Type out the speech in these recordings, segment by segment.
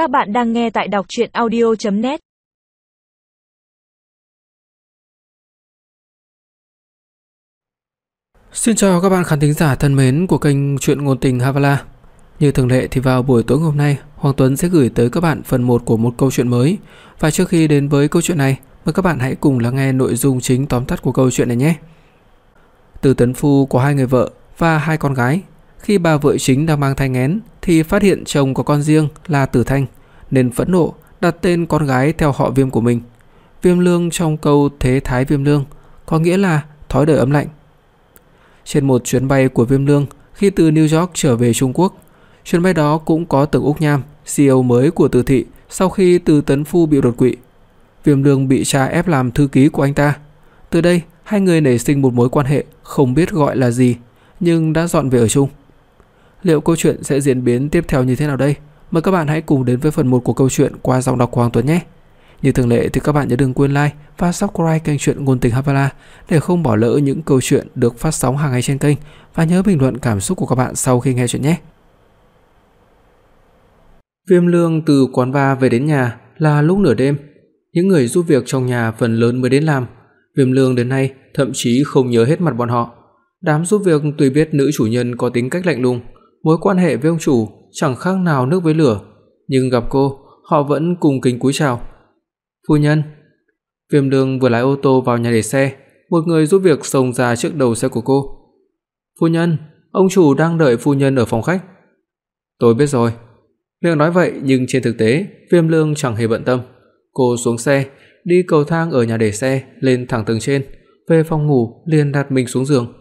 Các bạn đang nghe tại đọc audio net Xin chào các bạn khán thính giả thân mến của kênh Truyện ngôn tình Havala. Như thường lệ thì vào buổi tối hôm nay, Hoàng Tuấn sẽ gửi tới các bạn phần 1 của một câu chuyện mới. Và trước khi đến với câu chuyện này, mời các bạn hãy cùng lắng nghe nội dung chính tóm tắt của câu chuyện này nhé. Từ Tấn Phu có hai người vợ và hai con gái. Khi bà vợ chính đang mang thai nghén thì phát hiện chồng có con riêng là Tử Thanh, nên phẫn nộ đặt tên con gái theo họ Viêm của mình. Viêm Lương trong câu thế thái Viêm Lương có nghĩa là thói đời ấm lạnh. Trên một chuyến bay của Viêm Lương khi từ New York trở về Trung Quốc, chuyến bay đó cũng có Tưởng Úc Nham, CEO mới của Từ thị sau khi Từ Tấn Phu bị đột quỵ. Viêm Lương bị cha ép làm thư ký của anh ta. Từ đây, hai người nảy sinh một mối quan hệ không biết gọi là gì, nhưng đã dọn về ở chung. Liệu câu chuyện sẽ diễn biến tiếp theo như thế nào đây? Mời các bạn hãy cùng đến với phần 1 của câu chuyện qua giọng đọc của Hoàng Tuấn nhé. Như thường lệ thì các bạn nhớ đừng quên like và subscribe kênh truyện ngôn tình Havala để không bỏ lỡ những câu chuyện được phát sóng hàng ngày trên kênh và nhớ bình luận cảm xúc của các bạn sau khi nghe chuyện nhé. Viêm Lương từ quán bar về đến nhà là lúc nửa đêm. Những người giúp việc trong nhà phần lớn mới đến làm. Viêm Lương đến nay thậm chí không nhớ hết mặt bọn họ. Đám giúp việc tuy biết nữ chủ nhân có tính cách lạnh lùng, mối quan hệ với ông chủ chẳng khác nào nước với lửa, nhưng gặp cô, họ vẫn cùng kính cúi chào. "Phu nhân." Viêm Lương vừa lái ô tô vào nhà để xe, một người giúp việc xông ra trước đầu xe của cô. "Phu nhân, ông chủ đang đợi phu nhân ở phòng khách." "Tôi biết rồi." Miệng nói vậy nhưng trên thực tế, Viêm Lương chẳng hề bận tâm. Cô xuống xe, đi cầu thang ở nhà để xe lên thẳng tầng trên, về phòng ngủ liền đặt mình xuống giường.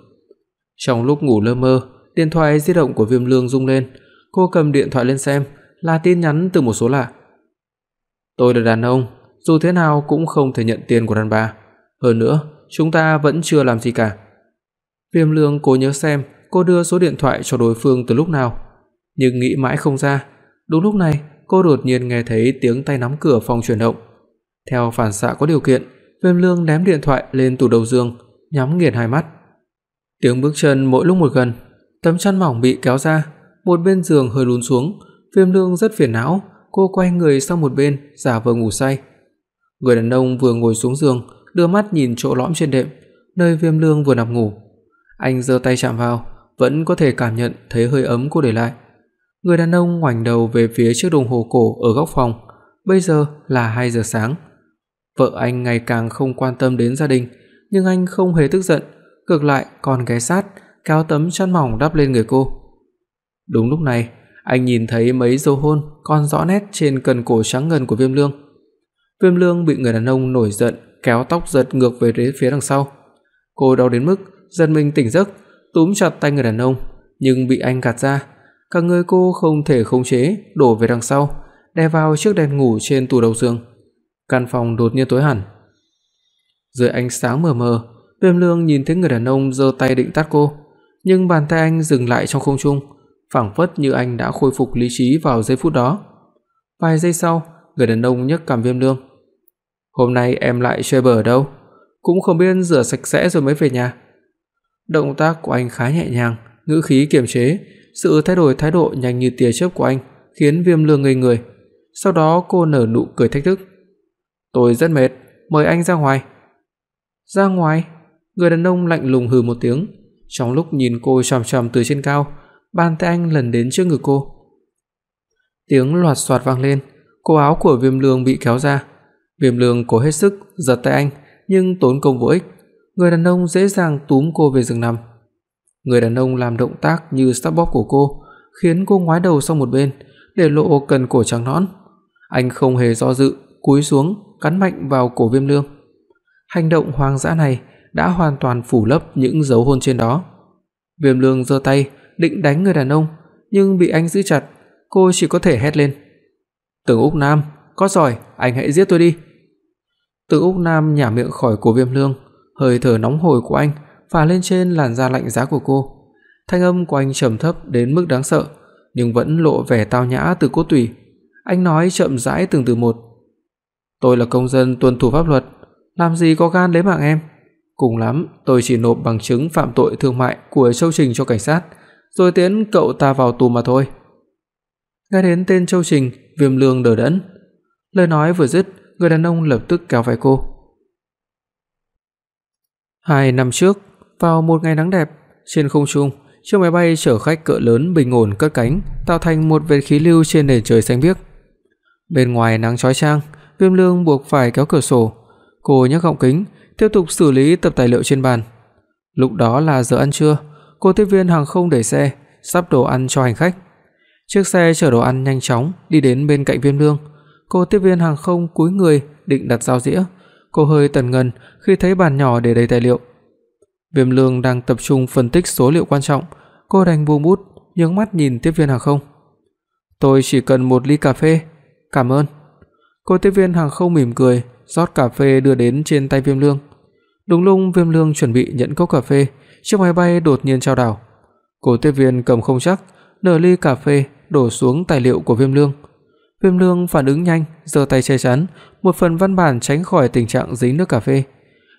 Trong lúc ngủ lơ mơ, điện thoại di động của Viêm Lương rung lên, cô cầm điện thoại lên xem, là tin nhắn từ một số lạ. Tôi là đàn ông, dù thế nào cũng không thể nhận tiền của đàn bà, hơn nữa, chúng ta vẫn chưa làm gì cả. Viêm Lương cố nhớ xem cô đưa số điện thoại cho đối phương từ lúc nào, nhưng nghĩ mãi không ra. Đúng lúc này, cô đột nhiên nghe thấy tiếng tay nắm cửa phòng chuyển động. Theo phản xạ có điều kiện, Viêm Lương ném điện thoại lên tủ đầu giường, nhắm nghiền hai mắt. Tiếng bước chân mỗi lúc một gần, tấm chăn mỏng bị kéo ra, một bên giường hơi lún xuống, Viêm Lương rất phiền não, cô quay người sang một bên, giả vờ ngủ say. Người đàn ông vừa ngồi xuống giường, đưa mắt nhìn chỗ lõm trên đệm, nơi Viêm Lương vừa nằm ngủ. Anh giơ tay chạm vào, vẫn có thể cảm nhận thấy hơi ấm cô để lại. Người đàn ông ngoảnh đầu về phía chiếc đồng hồ cổ ở góc phòng, bây giờ là 2 giờ sáng. Vợ anh ngày càng không quan tâm đến gia đình, nhưng anh không hề tức giận, ngược lại còn ghé sát, kéo tấm chăn mỏng đắp lên người cô. Đúng lúc này, anh nhìn thấy mấy dấu hôn còn rõ nét trên cần cổ trắng ngần của Viêm Lương. Viêm Lương bị người đàn ông nổi giận kéo tóc giật ngược về phía đằng sau. Cô đau đến mức giật mình tỉnh giấc, túm chặt tay người đàn ông, nhưng bị anh gạt ra. Cả người cô không thể khống chế, đổ về đằng sau, đè vào chiếc đèn ngủ trên tủ đầu giường. Căn phòng đột nhiên tối hẳn. Dưới ánh sáng mờ mờ, Viêm Lương nhìn thấy người đàn ông giơ tay định tát cô, nhưng bàn tay anh dừng lại trong không trung, phảng phất như anh đã khôi phục lý trí vào giây phút đó. Vài giây sau, người đàn ông nhấc cằm Viêm Lương. "Hôm nay em lại chơi bờ đâu? Cũng không biết rửa sạch sẽ rồi mới về nhà." Động tác của anh khá nhẹ nhàng, ngữ khí kiềm chế, sự thay đổi thái độ nhanh như tia chớp của anh khiến Viêm Lương ngây người. Sau đó cô nở nụ cười thách thức. "Tôi rất mệt, mời anh ra ngoài." "Ra ngoài?" Người đàn ông lạnh lùng hừ một tiếng, trong lúc nhìn cô chằm chằm từ trên cao, bàn tay anh lần đến trước ngực cô. Tiếng loạt xoạt vang lên, cổ áo của Viêm Lương bị kéo ra. Viêm Lương cố hết sức giật tay anh, nhưng tốn công vô ích. Người đàn ông dễ dàng túm cô về giường nằm. Người đàn ông làm động tác như sắp bóp cổ cô, khiến cô ngoái đầu sang một bên, để lộ cần cổ trắng nõn. Anh không hề do dự, cúi xuống, cắn mạnh vào cổ Viêm Lương. Hành động hoang dã này đã hoàn toàn phủ lấp những dấu hôn trên đó. Viêm Lương giơ tay định đánh người đàn ông, nhưng bị anh giữ chặt, cô chỉ có thể hét lên. "Tưởng Úc Nam, có giỏi, anh hãy giết tôi đi." Tưởng Úc Nam nhả miệng khỏi cổ Viêm Lương, hơi thở nóng hổi của anh phả lên trên làn da lạnh giá của cô. Thanh âm của anh trầm thấp đến mức đáng sợ, nhưng vẫn lộ vẻ tao nhã từ cốt tủy. Anh nói chậm rãi từng từ một. "Tôi là công dân tuân thủ pháp luật, làm gì có gan lấy mạng em. Cùng lắm, tôi chỉ nộp bằng chứng phạm tội thương mại của Châu Trình cho cảnh sát, rồi tiến cậu ta vào tù mà thôi." Nghe đến tên Châu Trình, Viêm Lương đờ đẫn. Lời nói vừa dứt, người đàn ông lập tức kéo vai cô. Hai năm trước, vào một ngày nắng đẹp, trên không trung, chiếc máy bay chở khách cỡ lớn bình ổn cất cánh, tạo thành một vệt khí lưu trên nền trời xanh biếc. Bên ngoài nắng chói chang, Viêm Lương buộc phải kéo cửa sổ. Cô nhấc gọng kính, tiếp tục xử lý tập tài liệu trên bàn. Lúc đó là giờ ăn trưa, cô tiếp viên hàng không đẩy xe, sắp đồ ăn cho hành khách. Chiếc xe chở đồ ăn nhanh chóng đi đến bên cạnh Viêm Lương. Cô tiếp viên hàng không cúi người định đặt dao dĩa. Cô hơi tần ngần khi thấy bàn nhỏ để đầy tài liệu. Viêm Lương đang tập trung phân tích số liệu quan trọng, cô đành buông bút, nhướng mắt nhìn tiếp viên hàng không. "Tôi chỉ cần một ly cà phê, cảm ơn." Cô tiếp viên hàng không mỉm cười, rót cà phê đưa đến trên tay Viêm Lương. Đúng lúc Viêm Lương chuẩn bị nhận cốc cà phê, chiếc máy bay đột nhiên chao đảo. Cô tiếp viên cầm không chắc, nửa ly cà phê đổ xuống tài liệu của Viêm Lương. Viêm Lương phản ứng nhanh, giơ tay che chắn, một phần văn bản tránh khỏi tình trạng dính nước cà phê.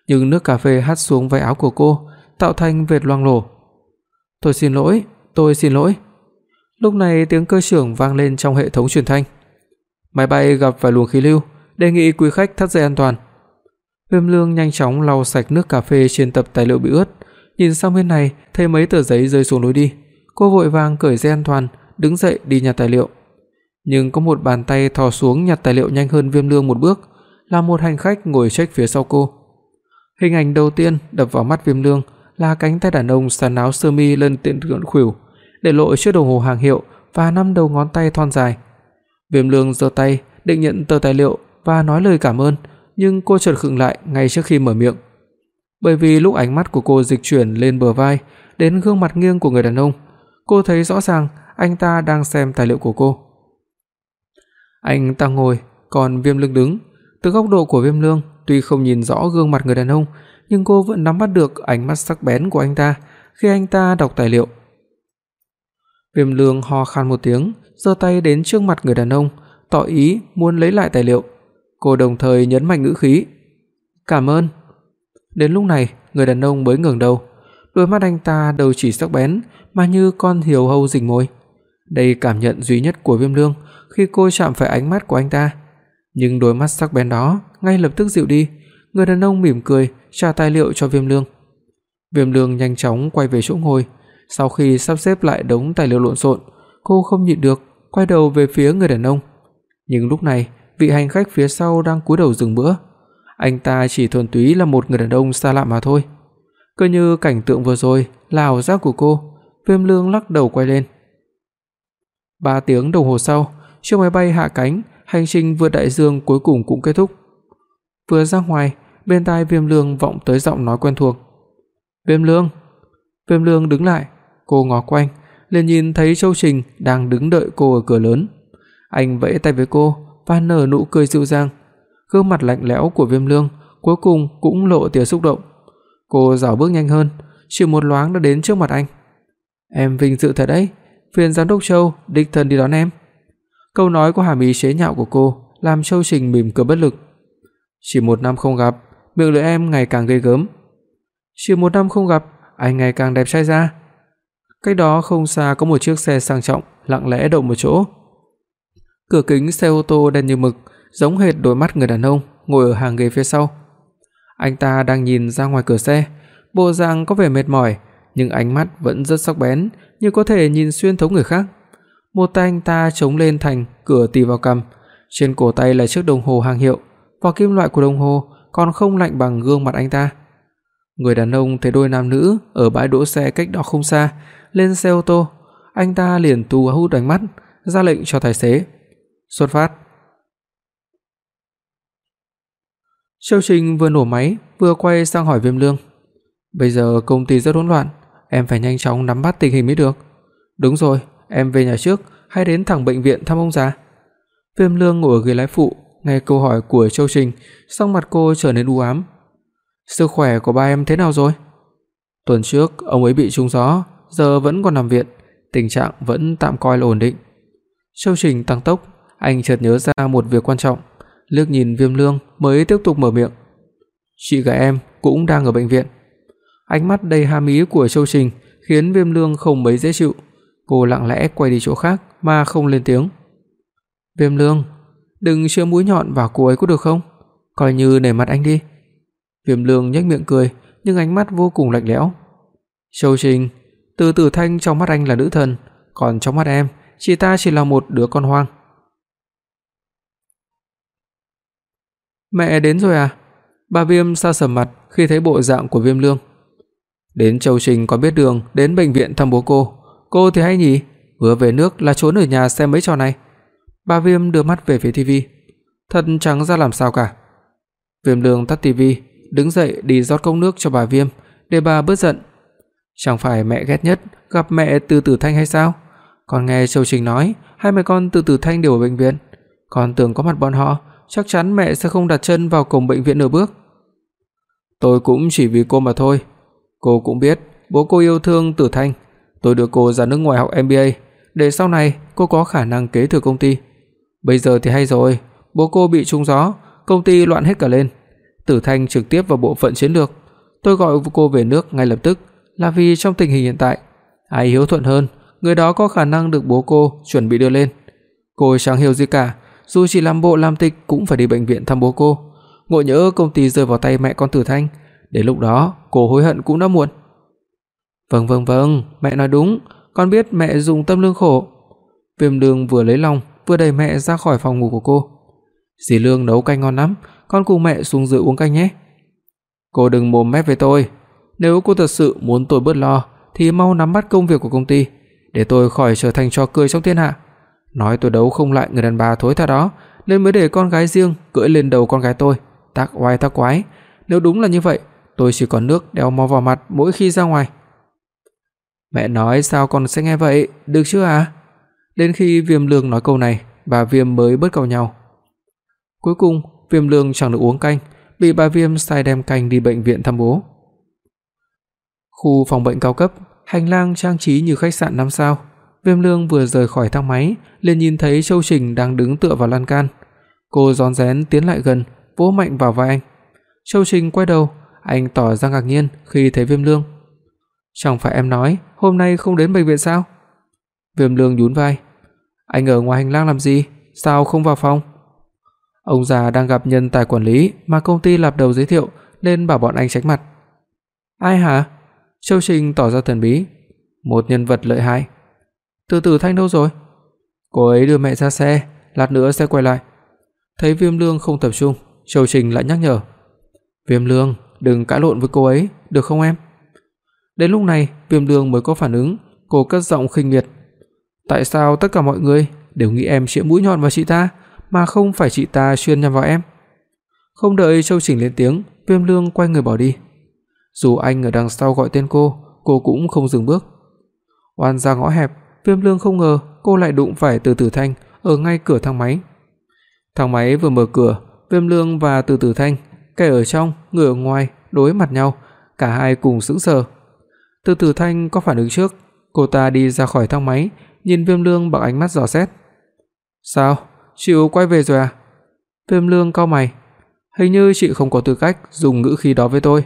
Nhưng nước cà phê hắt xuống váy áo của cô, tạo thành vệt loang lổ. "Tôi xin lỗi, tôi xin lỗi." Lúc này tiếng cơ trưởng vang lên trong hệ thống truyền thanh. Máy bay gặp phải luồng khí lưu, đề nghị quý khách thắt dây an toàn. Viêm Lương nhanh chóng lau sạch nước cà phê trên tập tài liệu bị ướt, nhìn sang bên này, thấy mấy tờ giấy rơi xuống lối đi, cô vội vàng cởi dây an toàn, đứng dậy đi nhặt tài liệu. Nhưng có một bàn tay thò xuống nhặt tài liệu nhanh hơn Viêm Lương một bước, là một hành khách ngồi trách phía sau cô. Hình ảnh đầu tiên đập vào mắt Viêm Lương là cánh tay đàn ông xắn áo sơ mi lên tiện gọn khuỷu, để lộ chiếc đồng hồ hàng hiệu và năm đầu ngón tay thon dài. Viêm Lương giơ tay định nhận tờ tài liệu và nói lời cảm ơn, nhưng cô chợt khựng lại ngay trước khi mở miệng. Bởi vì lúc ánh mắt của cô dịch chuyển lên bờ vai đến gương mặt nghiêng của người đàn ông, cô thấy rõ ràng anh ta đang xem tài liệu của cô. Anh ta ngồi, còn Viêm Lương đứng, từ góc độ của Viêm Lương, tuy không nhìn rõ gương mặt người đàn ông, nhưng cô vẫn nắm bắt được ánh mắt sắc bén của anh ta khi anh ta đọc tài liệu. Viêm Lương ho khan một tiếng, giơ tay đến trước mặt người đàn ông, tỏ ý muốn lấy lại tài liệu. Cô đồng thời nhấn mạnh ngữ khí, "Cảm ơn." Đến lúc này, người đàn ông mới ngẩng đầu, đôi mắt anh ta đầu chỉ sắc bén mà như con hiểu hâu rình mồi. Đây cảm nhận duy nhất của Viêm Lương khi cô chạm phải ánh mắt của anh ta. Nhưng đôi mắt sắc bén đó ngay lập tức dịu đi, người đàn ông mỉm cười trả tài liệu cho Viêm Lương. Viêm Lương nhanh chóng quay về chỗ ngồi, sau khi sắp xếp lại đống tài liệu lộn xộn, cô không nhịn được quay đầu về phía người đàn ông. Nhưng lúc này, vị hành khách phía sau đang cúi đầu dừng bữa. Anh ta chỉ thuần túy là một người đàn ông xa lạ mà thôi. Cứ như cảnh tượng vừa rồi là ảo giác của cô, Viêm Lương lắc đầu quay lên. 3 tiếng đồng hồ sau, chiếc máy bay hạ cánh, hành trình vượt đại dương cuối cùng cũng kết thúc. Vừa ra ngoài, bên tai Viêm Lương vọng tới giọng nói quen thuộc. "Viêm Lương." Viêm Lương đứng lại, cô ngó quanh, liền nhìn thấy Châu Trình đang đứng đợi cô ở cửa lớn. Anh vẫy tay với cô và nở nụ cười dịu dàng. Gương mặt lạnh lẽo của Viêm Lương cuối cùng cũng lộ tia xúc động. Cô giảo bước nhanh hơn, chỉ một loáng đã đến trước mặt anh. "Em vinh dự thật đấy, phiền giám đốc Châu đích thân đi đón em." Câu nói có hàm ý chế nhạo của cô làm Châu Trình mỉm cười bất lực. "Chỉ một năm không gặp, miệng lưỡi em ngày càng ghê gớm." "Chỉ một năm không gặp, anh ngày càng đẹp trai ra." Cách đó không xa có một chiếc xe sang trọng lặng lẽ đậu một chỗ. Cửa kính xe ô tô đen như mực, giống hệt đôi mắt người đàn ông ngồi ở hàng ghế phía sau. Anh ta đang nhìn ra ngoài cửa xe, bộ dạng có vẻ mệt mỏi, nhưng ánh mắt vẫn rất sắc bén, như có thể nhìn xuyên thấu người khác. Một tay anh ta chống lên thành cửa tì vào cằm, trên cổ tay là chiếc đồng hồ hàng hiệu, vỏ kim loại của đồng hồ còn không lạnh bằng gương mặt anh ta. Người đàn ông thấy đôi nam nữ ở bãi đỗ xe cách đó không xa, lên xe ô tô, anh ta liền thu hút ánh mắt, ra lệnh cho tài xế. Xuất phát. Châu Trình vừa nổ máy, vừa quay sang hỏi Viêm Lương. Bây giờ công ty rất hỗn loạn, em phải nhanh chóng nắm bắt tình hình mới được. Đúng rồi, em về nhà trước hay đến thẳng bệnh viện thăm ông già? Viêm Lương ngồi ở ghế lái phụ, nghe câu hỏi của Châu Trình, sắc mặt cô trở nên u ám. Sức khỏe của ba em thế nào rồi? Tuần trước ông ấy bị trúng gió, giờ vẫn còn nằm viện, tình trạng vẫn tạm coi là ổn định. Châu Trình tăng tốc, anh chợt nhớ ra một việc quan trọng, liếc nhìn Viêm Lương mới tiếp tục mở miệng. Chị gái em cũng đang ở bệnh viện. Ánh mắt đầy hàm ý của Châu Trình khiến Viêm Lương không mấy dễ chịu. Cô lặng lẽ quay đi chỗ khác mà không lên tiếng. Viêm Lương, đừng chĩa mũi nhọn vào cô ấy có được không? Coi như nể mặt anh đi." Viêm Lương nhếch miệng cười, nhưng ánh mắt vô cùng lạnh lẽo. "Châu Trình, Từ Tử Thanh trong mắt anh là nữ thần, còn trong mắt em, chị ta chỉ là một đứa con hoang." "Mẹ đến rồi à?" Bà Viêm sa sầm mặt khi thấy bộ dạng của Viêm Lương. Đến Châu Trình có biết đường đến bệnh viện thăm bố cô, cô thì hay nhỉ, vừa về nước là trốn ở nhà xem mấy trò này. Bà Viêm đưa mắt về phía tivi, thật chẳng ra làm sao cả. Viêm Lương tắt tivi, đứng dậy đi rót cốc nước cho bà Viêm để bà bớt giận. Chẳng phải mẹ ghét nhất gặp mẹ Từ Tử Thanh hay sao? Con nghe Châu Trình nói, hai mẹ con Từ Tử Thanh đều ở bệnh viện, con tưởng có mặt bọn họ, chắc chắn mẹ sẽ không đặt chân vào cổng bệnh viện nửa bước. Tôi cũng chỉ vì cô mà thôi. Cô cũng biết, bố cô yêu thương Tử Thanh, tôi đưa cô ra nước ngoài học MBA để sau này cô có khả năng kế thừa công ty. Bây giờ thì hay rồi, bố cô bị trúng gió, công ty loạn hết cả lên. Tử Thanh trực tiếp vào bộ phận chiến lược. Tôi gọi cô về nước ngay lập tức là vì trong tình hình hiện tại, ai hiếu thuận hơn, người đó có khả năng được bố cô chuẩn bị đưa lên. Cô chẳng hiểu gì cả, dù chỉ làm bộ làm tịch cũng phải đi bệnh viện thăm bố cô. Ngộ nhỡ công ty rơi vào tay mẹ con Tử Thanh, đến lúc đó cô hối hận cũng đã muộn. Vâng vâng vâng, mẹ nói đúng, con biết mẹ dùng tâm lương khổ. Viêm đường vừa lấy lòng, vừa đẩy mẹ ra khỏi phòng ngủ của cô. Dì Lương nấu canh ngon lắm, con cùng mẹ xuống dưới uống canh nhé. Cô đừng mồm mép với tôi, nếu cô thật sự muốn tôi bớt lo thì mau nắm bắt công việc của công ty, để tôi khỏi trở thành trò cười trong thiên hạ. Nói tôi đấu không lại người đàn bà thối tha đó, nên mới để con gái riêng cưỡi lên đầu con gái tôi, tác oai tác quái. Nếu đúng là như vậy, tôi chỉ còn nước đeo mò vào mặt mỗi khi ra ngoài. Mẹ nói sao con sẽ nghe vậy, được chưa à? Đến khi Viêm Lương nói câu này, bà Viêm mới bớt cau nhau. Cuối cùng, Viêm Lương chẳng được uống canh, bị bà Viêm sai đem canh đi bệnh viện thăm bố. Khu phòng bệnh cao cấp, hành lang trang trí như khách sạn năm sao. Viêm Lương vừa rời khỏi thang máy, liền nhìn thấy Châu Trình đang đứng tựa vào lan can. Cô rón rén tiến lại gần, vỗ mạnh vào vai anh. Châu Trình quay đầu, anh tỏ ra ngạc nhiên khi thấy Viêm Lương. "Chẳng phải em nói hôm nay không đến bệnh viện sao?" Viêm Lương nhún vai. "Anh ở ngoài hành lang làm gì, sao không vào phòng?" Ông già đang gặp nhân tài quản lý mà công ty lập đầu giới thiệu nên bảo bọn anh tránh mặt. "Ai hả?" Châu Trình tỏ ra thần bí. "Một nhân vật lợi hại." "Từ từ Thanh đâu rồi?" "Cô ấy đưa mẹ ra xe, lát nữa sẽ quay lại." Thấy Viêm Lương không tập trung, Châu Trình lại nhắc nhở. "Viêm Lương, đừng cãi lộn với cô ấy, được không em?" Đến lúc này, Viêm Lương mới có phản ứng, cô cất giọng khinh miệt. "Tại sao tất cả mọi người đều nghĩ em chĩa mũi nhọn vào chị ta, mà không phải chị ta chuyên nhắm vào em?" Không đợi Châu Trình lên tiếng, Viêm Lương quay người bỏ đi. Dù anh ở đằng sau gọi tên cô, cô cũng không dừng bước. Oan ra ngõ hẹp, Viêm Lương không ngờ cô lại đụng phải Từ Tử Thanh ở ngay cửa thang máy. Thang máy vừa mở cửa, Viêm Lương và Từ Tử Thanh, kẻ ở trong, người ở ngoài đối mặt nhau, cả hai cùng sững sờ. Từ Tử Thanh có phản ứng trước, cô ta đi ra khỏi thang máy, nhìn Viêm Lương bằng ánh mắt dò xét. "Sao, chịu quay về rồi à?" Viêm Lương cau mày, "Hình như chị không có tư cách dùng ngữ khí đó với tôi."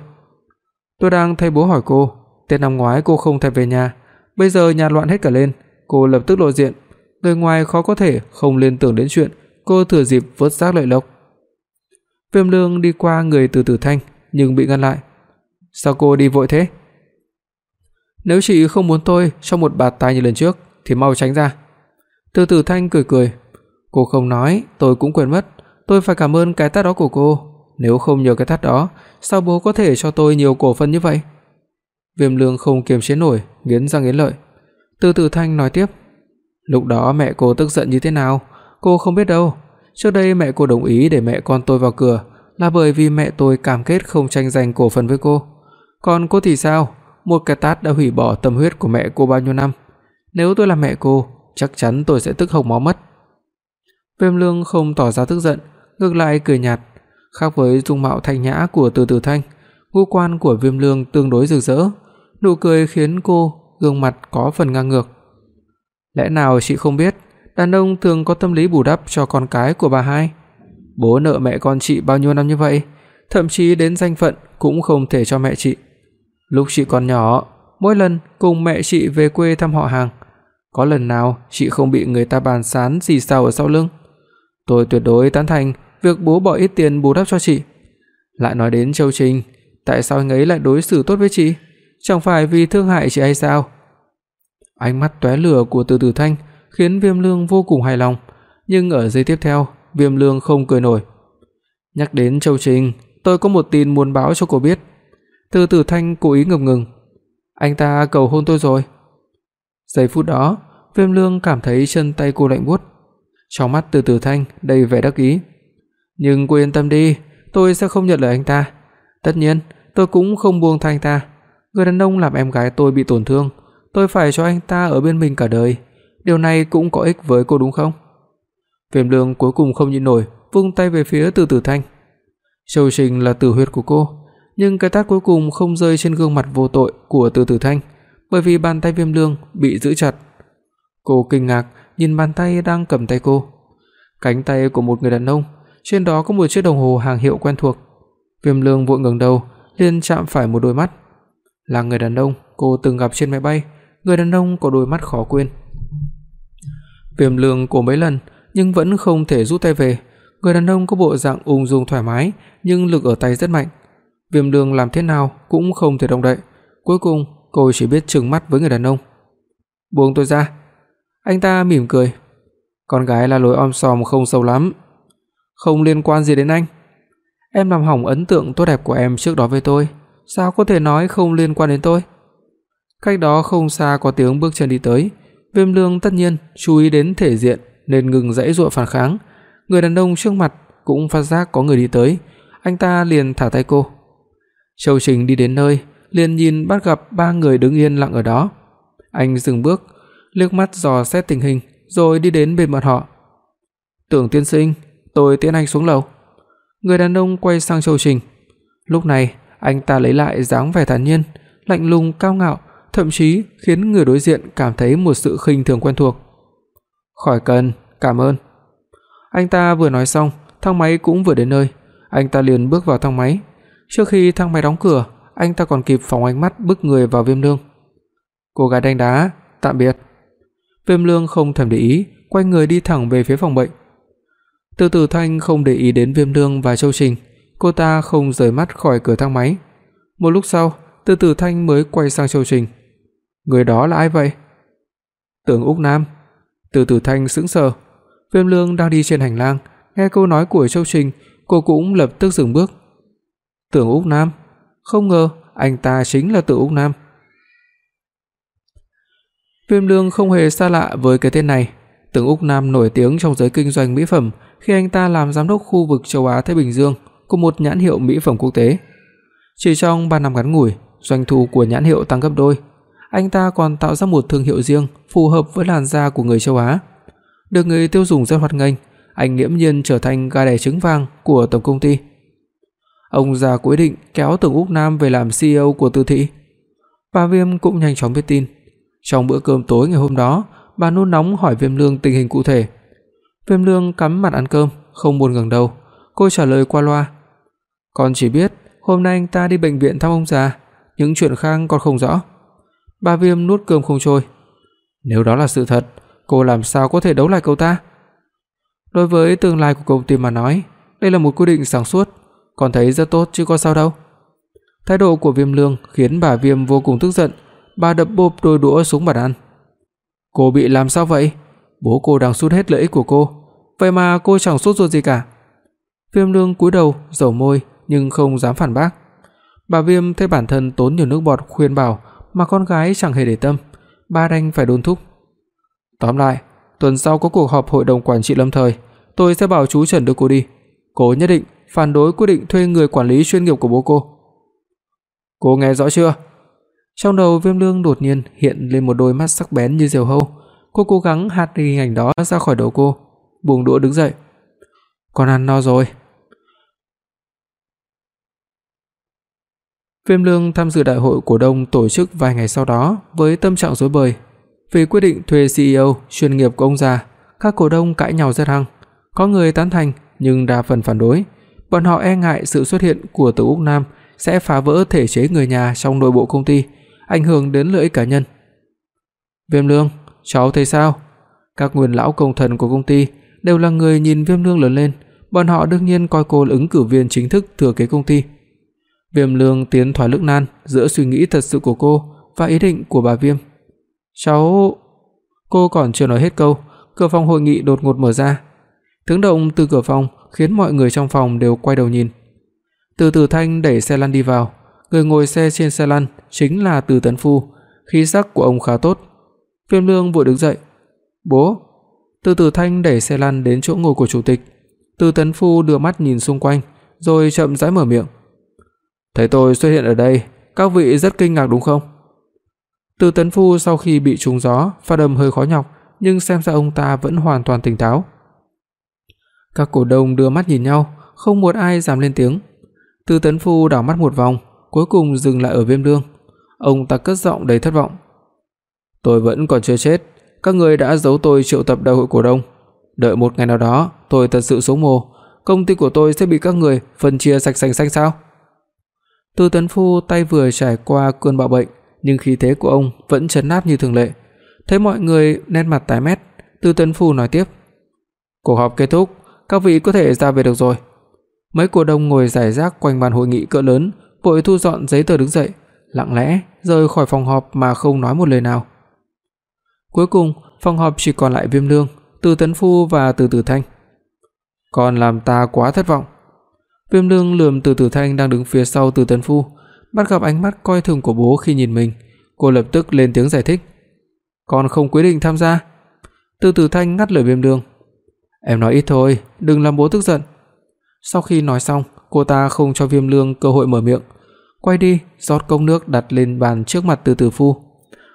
Tôi đang thay bố hỏi cô, Tết năm ngoái cô không thèm về nhà, bây giờ nhà loạn hết cả lên, cô lập tức lộ diện, người ngoài khó có thể không liên tưởng đến chuyện cô thừa dịp vớt xác lợi lộc. Viêm Lương đi qua người Từ Tử Thanh nhưng bị ngăn lại. "Sao cô đi vội thế?" "Nếu chị không muốn tôi cho một bạt tai như lần trước thì mau tránh ra." Từ Tử Thanh cười cười, "Cô không nói, tôi cũng quên mất, tôi phải cảm ơn cái tát đó của cô, nếu không nhờ cái tát đó, sao bố có thể cho tôi nhiều cổ phần như vậy?" Viêm Lương không kiềm chế nổi, nghiến răng nghiến lợi. Từ Tử Thanh nói tiếp, "Lúc đó mẹ cô tức giận như thế nào, cô không biết đâu. Trước đây mẹ cô đồng ý để mẹ con tôi vào cửa là bởi vì mẹ tôi cam kết không tranh giành cổ phần với cô. Còn cô thì sao? Một cái tát đã hủy bỏ tâm huyết của mẹ cô bao nhiêu năm. Nếu tôi là mẹ cô, chắc chắn tôi sẽ tức hộc máu mất." Viêm Lương không tỏ ra tức giận, ngược lại cười nhạt, khác với dung mạo thanh nhã của Từ Tử Thanh, ngũ quan của Viêm Lương tương đối rực rỡ, nụ cười khiến cô gương mặt có phần ngang ngược. Lẽ nào chị không biết, đàn ông thường có tâm lý bù đắp cho con cái của bà hai. Bố nợ mẹ con chị bao nhiêu năm như vậy, thậm chí đến danh phận cũng không thể cho mẹ chị. Lúc chị còn nhỏ, mỗi lần cùng mẹ chị về quê thăm họ hàng, có lần nào chị không bị người ta bàn sán gì sao ở sau lưng? Tôi tuyệt đối tán thành việc bố bỏ ít tiền bù đắp cho chị. Lại nói đến Châu Trình, tại sao anh ấy lại đối xử tốt với chị? Chẳng phải vì thương hại chị hay sao? Ánh mắt tóe lửa của Từ Từ Thanh khiến Viêm Lương vô cùng hài lòng, nhưng ở giây tiếp theo, Viêm Lương không cười nổi. Nhắc đến Châu Trình, tôi có một tin muốn báo cho cô biết. Từ Từ Thanh cố ý ngập ngừng. Anh ta cầu hôn tôi rồi. Giây phút đó, Viêm Lương cảm thấy chân tay cô lạnh buốt. Trong mắt Từ Từ Thanh đầy vẻ đắc ý. "Nhưng cô yên tâm đi, tôi sẽ không nhận lời anh ta. Tất nhiên, tôi cũng không buông tha anh ta. Người đàn ông làm em gái tôi bị tổn thương, tôi phải cho anh ta ở bên mình cả đời. Điều này cũng có ích với cô đúng không?" Viêm Lương cuối cùng không nhịn nổi, vung tay về phía Từ tử Thanh. Châu Trình là tử huyệt của cô, nhưng cái tát cuối cùng không rơi trên gương mặt vô tội của Từ tử Thanh, bởi vì bàn tay Viêm Lương bị giữ chặt. Cô kinh ngạc nhìn bàn tay đang cầm tay cô. Cánh tay của một người đàn ông, trên đó có một chiếc đồng hồ hàng hiệu quen thuộc. Viêm Lương vội ngẩng đầu, liền chạm phải một đôi mắt. Là người đàn ông cô từng gặp trên máy bay, người đàn ông có đôi mắt khó quên. Viêm Lương cố mấy lần nhưng vẫn không thể rút tay về. Người đàn ông có bộ dạng ung dung thoải mái, nhưng lực ở tay rất mạnh. Viêm Lương làm thế nào cũng không thể động đậy. Cuối cùng, cô chỉ biết trừng mắt với người đàn ông. "Buông tôi ra." Anh ta mỉm cười. "Con gái là lối om sòm không sâu lắm, không liên quan gì đến anh. Em làm hỏng ấn tượng tốt đẹp của em trước đó với tôi, sao có thể nói không liên quan đến tôi?" Cách đó không xa có tiếng bước chân đi tới, Viêm Lương tất nhiên chú ý đến thể diện nên ngừng giãy giụa phản kháng. Người đàn ông trước mặt cũng phát giác có người đi tới, anh ta liền thả tay cô. Châu Trình đi đến nơi, liền nhìn bắt gặp ba người đứng yên lặng ở đó. Anh dừng bước, liếc mắt dò xét tình hình, rồi đi đến bên bọn họ. "Tưởng tiên sinh, tôi tiễn anh xuống lầu." Người đàn ông quay sang Châu Trình. Lúc này, anh ta lấy lại dáng vẻ thản nhiên, lạnh lùng cao ngạo, thậm chí khiến người đối diện cảm thấy một sự khinh thường quen thuộc. "Khỏi cần, cảm ơn." Anh ta vừa nói xong, thang máy cũng vừa đến nơi, anh ta liền bước vào thang máy. Trước khi thang máy đóng cửa, anh ta còn kịp phóng ánh mắt bức người vào Viêm Lương. "Cô gái đánh đá, tạm biệt." Viêm Lương không thèm để ý, quay người đi thẳng về phía phòng bệnh. Từ Từ Thanh không để ý đến Viêm Lương và Châu Trình, cô ta không rời mắt khỏi cửa thang máy. Một lúc sau, Từ Từ Thanh mới quay sang Châu Trình. "Người đó là ai vậy?" "Tưởng Úc Nam." Từ Từ Thanh sững sờ. Viêm Lương đang đi trên hành lang, nghe câu nói của Châu Trình, cô cũng lập tức dừng bước. Tưởng Úc Nam, không ngờ anh ta chính là Tưởng Úc Nam. Viêm Lương không hề xa lạ với cái tên này, Tưởng Úc Nam nổi tiếng trong giới kinh doanh mỹ phẩm khi anh ta làm giám đốc khu vực châu Á Thái Bình Dương của một nhãn hiệu mỹ phẩm quốc tế. Chỉ trong 3 năm ngắn ngủi, doanh thu của nhãn hiệu tăng gấp đôi. Anh ta còn tạo ra một thương hiệu riêng phù hợp với làn da của người châu Á. Được người tiêu dùng rất hoan nghênh, anh nghiễm nhiên trở thành gà đẻ trứng vàng của tổng công ty. Ông già quyết định kéo Tưởng Úc Nam về làm CEO của tư thị. Bà Viêm cũng nhanh chóng biết tin. Trong bữa cơm tối ngày hôm đó, bà nôn nóng hỏi Viêm Lương tình hình cụ thể. Viêm Lương cắm mặt ăn cơm, không buồn ngẩng đầu, cô trả lời qua loa. "Con chỉ biết hôm nay anh ta đi bệnh viện thăm ông già, những chuyện khác con không rõ." Bà Viêm nuốt cơm không trôi. Nếu đó là sự thật, cô làm sao có thể đấu lại cậu ta? Đối với tương lai của công ty mà nói, đây là một quyết định sáng suốt, còn thấy rất tốt chứ có sao đâu. Thái độ của Viêm Lương khiến bà Viêm vô cùng tức giận, bà đập bộp đôi đũa xuống bàn ăn. Cô bị làm sao vậy? Bố cô đang sút hết lợi ích của cô, vậy mà cô chẳng sốt ruột gì cả. Viêm Lương cúi đầu, rầu môi nhưng không dám phản bác. Bà Viêm thấy bản thân tốn nhiều nước bọt khuyên bảo mà con gái chẳng hề để tâm, ba đành phải đôn thúc. Tóm lại, tuần sau có cuộc họp hội đồng quản trị lâm thời, tôi sẽ bảo chú Trần đưa cô đi. Cô nhất định phản đối quyết định thuê người quản lý chuyên nghiệp của bố cô. Cô nghe rõ chưa? Trong đầu Viêm Lương đột nhiên hiện lên một đôi mắt sắc bén như diều hâu, cô cố gắng hạt hình ảnh đó ra khỏi đầu cô, buông đũa đứng dậy. Con ăn no rồi. Viêm Lương tham dự đại hội cổ đông tổ chức vài ngày sau đó với tâm trạng rối bời. Vì quyết định thuê CEO chuyên nghiệp của ông già, các cổ đông cãi nhau rất hăng, có người tán thành nhưng đa phần phản đối. Bọn họ e ngại sự xuất hiện của Từ Úc Nam sẽ phá vỡ thể chế người nhà trong nội bộ công ty, ảnh hưởng đến lợi ích cá nhân. Viêm Lương, cháu thấy sao? Các nguyên lão công thần của công ty đều là người nhìn Viêm Lương lớn lên, bọn họ đương nhiên coi cô là ứng cử viên chính thức thừa kế công ty. Viêm Lương tiến thoái lưỡng nan giữa suy nghĩ thật sự của cô và ý định của bà Viêm. "Cháu..." Cô còn chưa nói hết câu, cửa phòng hội nghị đột ngột mở ra. Tiếng động từ cửa phòng khiến mọi người trong phòng đều quay đầu nhìn. Từ Từ Thanh đẩy xe lăn đi vào, người ngồi xe trên xe lăn chính là Từ Tấn Phu, khí sắc của ông khá tốt. Viêm Lương vội đứng dậy. "Bố." Từ Từ Thanh đẩy xe lăn đến chỗ ngồi của chủ tịch. Từ Tấn Phu đưa mắt nhìn xung quanh, rồi chậm rãi mở miệng. "Thấy tôi xuất hiện ở đây, các vị rất kinh ngạc đúng không?" Từ Tấn Phu sau khi bị trúng gió, phát âm hơi khó nhọc, nhưng xem ra ông ta vẫn hoàn toàn tỉnh táo. Các cổ đông đưa mắt nhìn nhau, không một ai dám lên tiếng. Từ Tấn Phu đảo mắt một vòng, cuối cùng dừng lại ở Viêm Lương. Ông ta cất giọng đầy thất vọng. Tôi vẫn còn chưa chết, các ngươi đã giấu tôi triệu tập đại hội cổ đông. Đợi một ngày nào đó, tôi thật sự xuống mồ, công ty của tôi sẽ bị các người phân chia sạch sành sanh sao? Từ Tấn Phu tay vừa trải qua cơn bạo bệnh, nhưng khí thế của ông vẫn trấn áp như thường lệ. Thấy mọi người nét mặt tái mét, Từ Tấn Phu nói tiếp: "Cuộc họp kết thúc, các vị có thể ra về được rồi." Mấy cổ đông ngồi rải rác quanh bàn hội nghị cỡ lớn, vội thu dọn giấy tờ đứng dậy, lặng lẽ rời khỏi phòng họp mà không nói một lời nào. Cuối cùng, phòng họp chỉ còn lại Viêm Lương, Từ Tấn Phu và Từ Tử Thanh. Còn làm ta quá thất vọng. Viêm Lương lườm Từ Tử Thanh đang đứng phía sau Từ Tấn Phu, bắt gặp ánh mắt coi thường của bố khi nhìn mình, cô lập tức lên tiếng giải thích. "Con không quyết định tham gia." Từ Tử Thanh ngắt lời Viêm Lương. "Em nói ít thôi, đừng làm bố tức giận." Sau khi nói xong, cô ta không cho Viêm Lương cơ hội mở miệng, quay đi, rót cốc nước đặt lên bàn trước mặt Từ Tử Phu.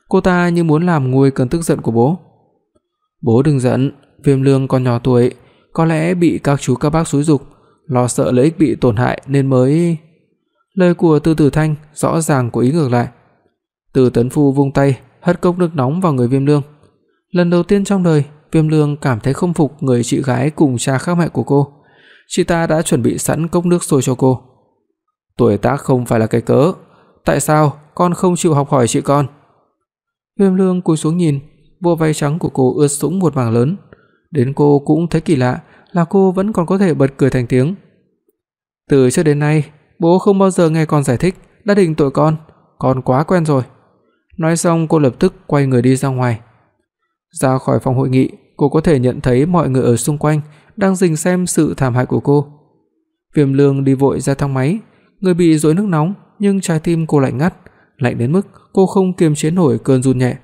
Cô ta như muốn làm nguôi cơn tức giận của bố. "Bố đừng giận, Viêm Lương còn nhỏ tuổi, có lẽ bị các chú các bác xúi giục, lo sợ lợi ích bị tổn hại nên mới..." Lời của Từ Tử Thanh rõ ràng có ý ngược lại. Từ Tấn Phu vung tay, hất cốc nước nóng vào người Viêm Lương. Lần đầu tiên trong đời, Viêm Lương cảm thấy không phục người chị gái cùng cha khác mẹ của cô. Chị ta đã chuẩn bị sẵn cốc nước sôi cho cô. Tuổi tác không phải là cái cớ, tại sao con không chịu học hỏi chị con? Viêm Lương cúi xuống nhìn, bộ váy trắng của cô ướt sũng một mảng lớn, đến cô cũng thấy kỳ lạ là cô vẫn còn có thể bật cười thành tiếng. Từ trước đến nay, bố không bao giờ nghe con giải thích đã định tội con, con quá quen rồi. Nói xong cô lập tức quay người đi ra ngoài. Ra khỏi phòng hội nghị, cô có thể nhận thấy mọi người ở xung quanh đang rình xem sự thảm hại của cô. Viêm Lương đi vội ra thang máy, người bị dội nước nóng nhưng trái tim cô lạnh ngắt, lạnh đến mức cô không kiềm chế nổi cơn run nhẹ.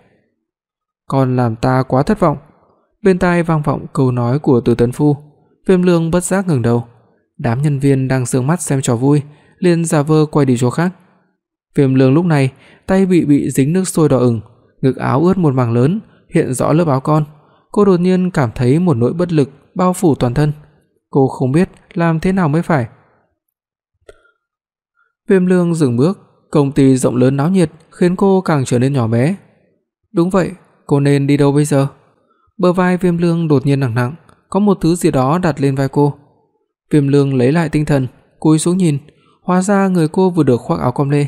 "Con làm ta quá thất vọng." Bên tai vang vọng câu nói của Từ Tấn Phu. Viêm Lương bất giác ngẩng đầu. Đám nhân viên đang sương mắt xem trò vui, liền giả vờ quay đi chỗ khác. Viêm Lương lúc này, tay bị bị dính nước sôi đỏ ửng, ngực áo ướt một mảng lớn, hiện rõ lớp áo con. Cô đột nhiên cảm thấy một nỗi bất lực bao phủ toàn thân. Cô không biết làm thế nào mới phải. Viêm Lương dừng bước, công ty rộng lớn náo nhiệt khiến cô càng trở nên nhỏ bé. Đúng vậy, cô nên đi đâu bây giờ? Bờ vai Viêm Lương đột nhiên nặng nặng, có một thứ gì đó đặt lên vai cô. Viêm Lương lấy lại tinh thần, cúi xuống nhìn, hóa ra người cô vừa được khoác áo com lê.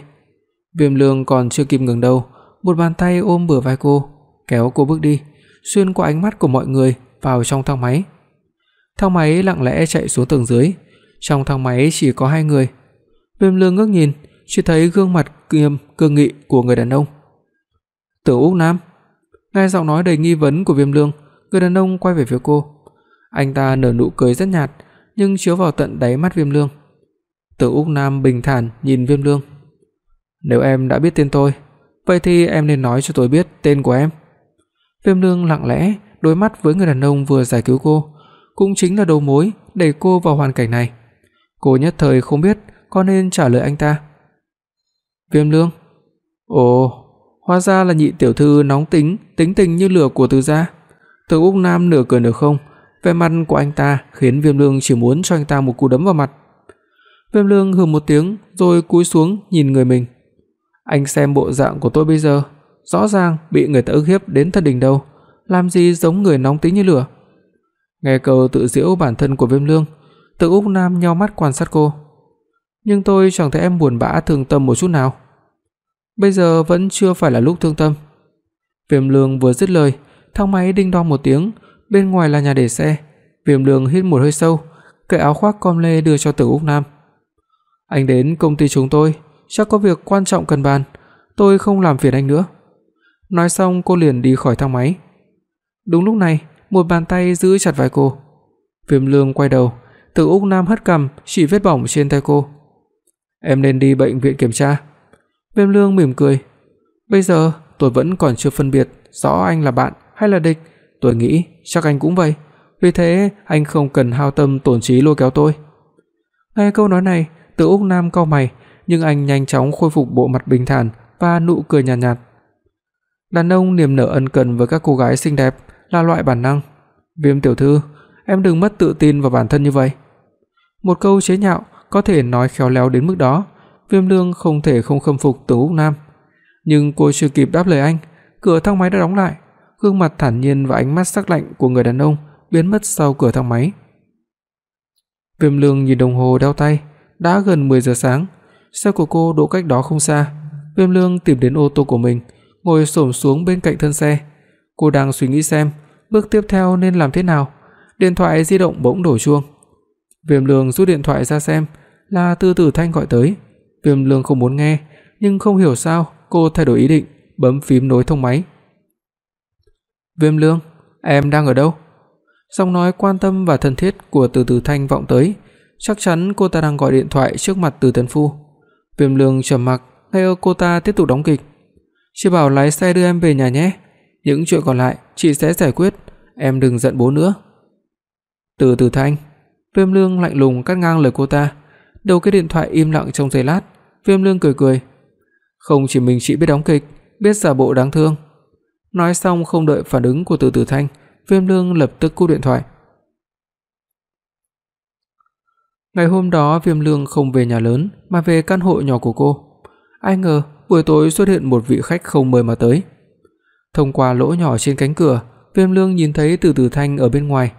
Viêm Lương còn chưa kịp ngẩng đầu, một bàn tay ôm bờ vai cô, kéo cô bước đi, xuyên qua ánh mắt của mọi người vào trong thang máy. Thang máy lặng lẽ chạy xuống tầng dưới, trong thang máy chỉ có hai người. Viêm Lương ngước nhìn, chỉ thấy gương mặt kiêm cương nghị của người đàn ông. Tưởng Úc Nam. Nghe giọng nói đầy nghi vấn của Viêm Lương, người đàn ông quay về phía cô. Anh ta nở nụ cười rất nhạt, nhưng chiếu vào tận đáy mắt Viêm Lương. từ Úc Nam bình thản nhìn Viêm Lương. "Nếu em đã biết tên tôi, vậy thì em nên nói cho tôi biết tên của em." Viêm Lương lặng lẽ đối mắt với người đàn ông vừa giải cứu cô, cũng chính là đầu mối đẩy cô vào hoàn cảnh này. Cô nhất thời không biết có nên trả lời anh ta. Viêm Lương? Ồ, hóa ra là nhị tiểu thư nóng tính, tính tình như lửa của Từ gia. Từ Úc Nam nửa cười nửa không, vẻ mặt của anh ta khiến Viêm Lương chỉ muốn cho anh ta một cú đấm vào mặt. Viêm Lương hừ một tiếng rồi cúi xuống nhìn người mình. Anh xem bộ dạng của tôi bây giờ, rõ ràng bị người ta ức hiếp đến thật đỉnh đầu, làm gì giống người nóng tính như lửa. Nghe câu tự giễu bản thân của Viêm Lương, Từ Úc Nam nheo mắt quan sát cô. Nhưng tôi chẳng thấy em buồn bã thương tâm một chút nào. Bây giờ vẫn chưa phải là lúc thương tâm. Viêm Lương vừa dứt lời, thang máy đinh đong một tiếng, bên ngoài là nhà để xe. Viêm Lương hít một hơi sâu, cởi áo khoác com lê đưa cho Từ Úc Nam. Anh đến công ty chúng tôi, chắc có việc quan trọng cần bàn, tôi không làm phiền anh nữa. Nói xong cô liền đi khỏi thang máy. Đúng lúc này, một bàn tay giữ chặt vai cô. Viêm Lương quay đầu, Từ Úc Nam hất cằm chỉ vết bỏng trên tay cô. Em nên đi bệnh viện kiểm tra. Viêm Lương mỉm cười. Bây giờ tôi vẫn còn chưa phân biệt rõ anh là bạn hay là địch, tôi nghĩ chắc anh cũng vậy. Vì thế, anh không cần hao tâm tổn trí lôi kéo tôi. Nghe câu nói này, Từ Úc Nam cau mày, nhưng anh nhanh chóng khôi phục bộ mặt bình thản và nụ cười nhàn nhạt, nhạt. Đàn ông niềm nở ân cần với các cô gái xinh đẹp là loại bản năng. Viêm tiểu thư, em đừng mất tự tin vào bản thân như vậy. Một câu chế nhạo có thể nói khéo léo đến mức đó, Viêm Lương không thể không khâm phục Từ Úc Nam. Nhưng cô chưa kịp đáp lời anh, cửa thang máy đã đóng lại, gương mặt thản nhiên và ánh mắt sắc lạnh của người đàn ông biến mất sau cửa thang máy. Viêm Lương nhìn đồng hồ đeo tay, đã gần 10 giờ sáng, xe của cô đỗ cách đó không xa. Viêm Lương tìm đến ô tô của mình, ngồi xổm xuống bên cạnh thân xe. Cô đang suy nghĩ xem bước tiếp theo nên làm thế nào. Điện thoại di động bỗng đổ chuông. Viêm Lương rút điện thoại ra xem, là Tư Tử Thanh gọi tới. Viêm Lương không muốn nghe, nhưng không hiểu sao cô thay đổi ý định, bấm phím nối thông máy. "Viêm Lương, em đang ở đâu?" Giọng nói quan tâm và thân thiết của Từ Từ Thanh vọng tới, chắc chắn cô ta đang gọi điện thoại trước mặt Từ Tấn Phu. Viêm Lương trầm mặc, nghe cô ta tiếp tục đóng kịch. "Chị bảo lái xe đưa em về nhà nhé, những chuyện còn lại chị sẽ giải quyết, em đừng giận bố nữa." Từ Từ Thanh, Viêm Lương lạnh lùng cắt ngang lời cô ta. Đầu cái điện thoại im lặng trong giây lát, Viêm Lương cười cười. Không chỉ mình chị biết đóng kịch, biết giả bộ đáng thương. Nói xong không đợi phản ứng của Từ Tử Thanh, Viêm Lương lập tức cúp điện thoại. Ngày hôm đó Viêm Lương không về nhà lớn mà về căn hộ nhỏ của cô. Ai ngờ buổi tối xuất hiện một vị khách không mời mà tới. Thông qua lỗ nhỏ trên cánh cửa, Viêm Lương nhìn thấy Từ Tử Thanh ở bên ngoài.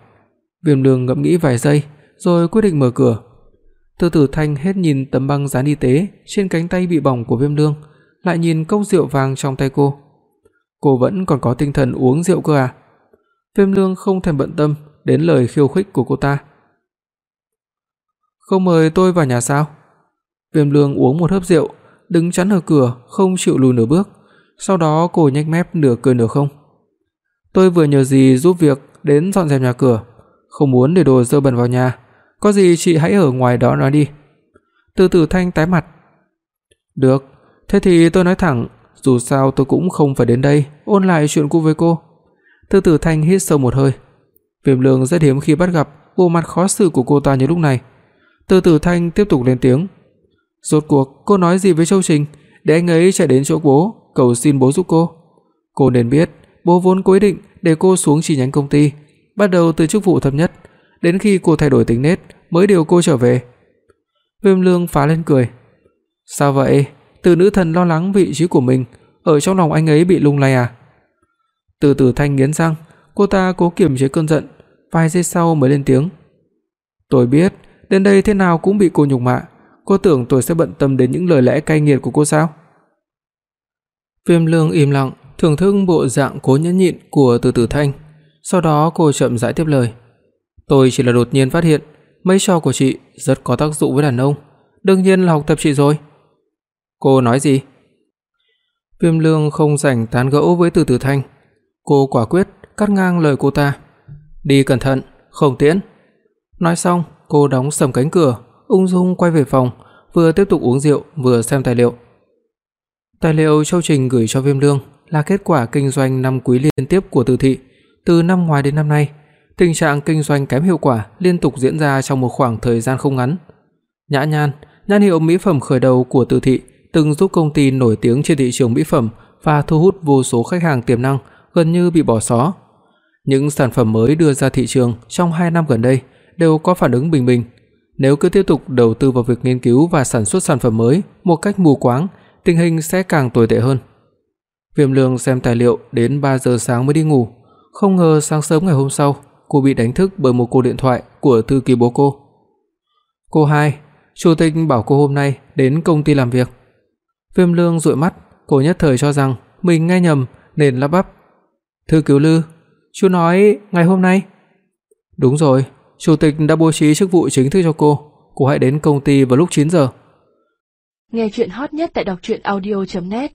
Viêm Lương ngẫm nghĩ vài giây, rồi quyết định mở cửa. Từ Tử Thanh hết nhìn tấm băng dán y tế trên cánh tay bị bỏng của Viêm Lương, lại nhìn cốc rượu vàng trong tay cô. Cô vẫn còn có tinh thần uống rượu cơ à? Phiêm Lương không thèm bận tâm đến lời khiêu khích của cô ta. "Không mời tôi vào nhà sao?" Phiêm Lương uống một hớp rượu, đứng chắn ở cửa, không chịu lùi nửa bước, sau đó cô nhếch mép nửa cười nửa không. "Tôi vừa nhờ gì giúp việc đến dọn dẹp nhà cửa, không muốn để đồ dơ bẩn vào nhà, có gì chị hãy ở ngoài đó nói đi." Từ Từ Thanh tái mặt. "Được, thế thì tôi nói thẳng, dù sao tôi cũng không phải đến đây ôn lại chuyện cũ với cô." Từ tử Thanh hít sâu một hơi. Viêm Lương rất hiếm khi bắt gặp bộ mặt khó xử của cô ta như lúc này. Từ tử Thanh tiếp tục lên tiếng. "Rốt cuộc cô nói gì với Châu Trình để anh ấy chạy đến chỗ bố cầu xin bố giúp cô? Cô nên biết, bố vốn quyết định để cô xuống chi nhánh công ty, bắt đầu từ chức vụ thấp nhất, đến khi cô thay đổi tính nết mới điều cô trở về." Viêm Lương phá lên cười. "Sao vậy? Từ nữ thần lo lắng vị trí của mình ở trong lòng anh ấy bị lung lay à?" Từ Từ Thanh nghiến răng, cô ta cố kiềm chế cơn giận, vài giây sau mới lên tiếng. "Tôi biết, đến đây thế nào cũng bị cô nhục mạ, cô tưởng tôi sẽ bận tâm đến những lời lẽ cay nghiệt của cô sao?" Viêm Lương im lặng, thưởng thức bộ dạng cố nhẫn nhịn của Từ Tử Thanh, sau đó cô chậm rãi tiếp lời. "Tôi chỉ là đột nhiên phát hiện mấy trò của chị rất có tác dụng với đàn ông, đương nhiên là học tập chị rồi." Cô nói gì? Viêm Lương không rảnh tán gẫu với Từ Từ Thanh, Cô quả quyết cắt ngang lời cô ta. "Đi cẩn thận, không tiễn." Nói xong, cô đóng sầm cánh cửa, ung dung quay về phòng, vừa tiếp tục uống rượu vừa xem tài liệu. Tài liệu Châu Trình gửi cho Viêm Lương là kết quả kinh doanh năm quý liên tiếp của Từ thị, từ năm ngoái đến năm nay, tình trạng kinh doanh kém hiệu quả liên tục diễn ra trong một khoảng thời gian không ngắn. Nhã Nhan, nhãn hiệu mỹ phẩm khởi đầu của Từ thị, từng giúp công ty nổi tiếng trên thị trường mỹ phẩm và thu hút vô số khách hàng tiềm năng gần như bị bỏ xó. Những sản phẩm mới đưa ra thị trường trong 2 năm gần đây đều có phản ứng bình bình. Nếu cứ tiếp tục đầu tư vào việc nghiên cứu và sản xuất sản phẩm mới một cách mù quáng, tình hình sẽ càng tồi tệ hơn. Viêm Lương xem tài liệu đến 3 giờ sáng mới đi ngủ, không ngờ sáng sớm ngày hôm sau, cô bị đánh thức bởi một cuộc điện thoại của thư ký bố cô. "Cô hai, chủ tịch bảo cô hôm nay đến công ty làm việc." Viêm Lương dụi mắt, cô nhất thời cho rằng mình nghe nhầm nên lắp bắp, Thư cứu Lư, chú nói ngày hôm nay? Đúng rồi, chủ tịch đã bố trí chức vụ chính thức cho cô, cô hãy đến công ty vào lúc 9 giờ. Nghe truyện hot nhất tại doctruyenaudio.net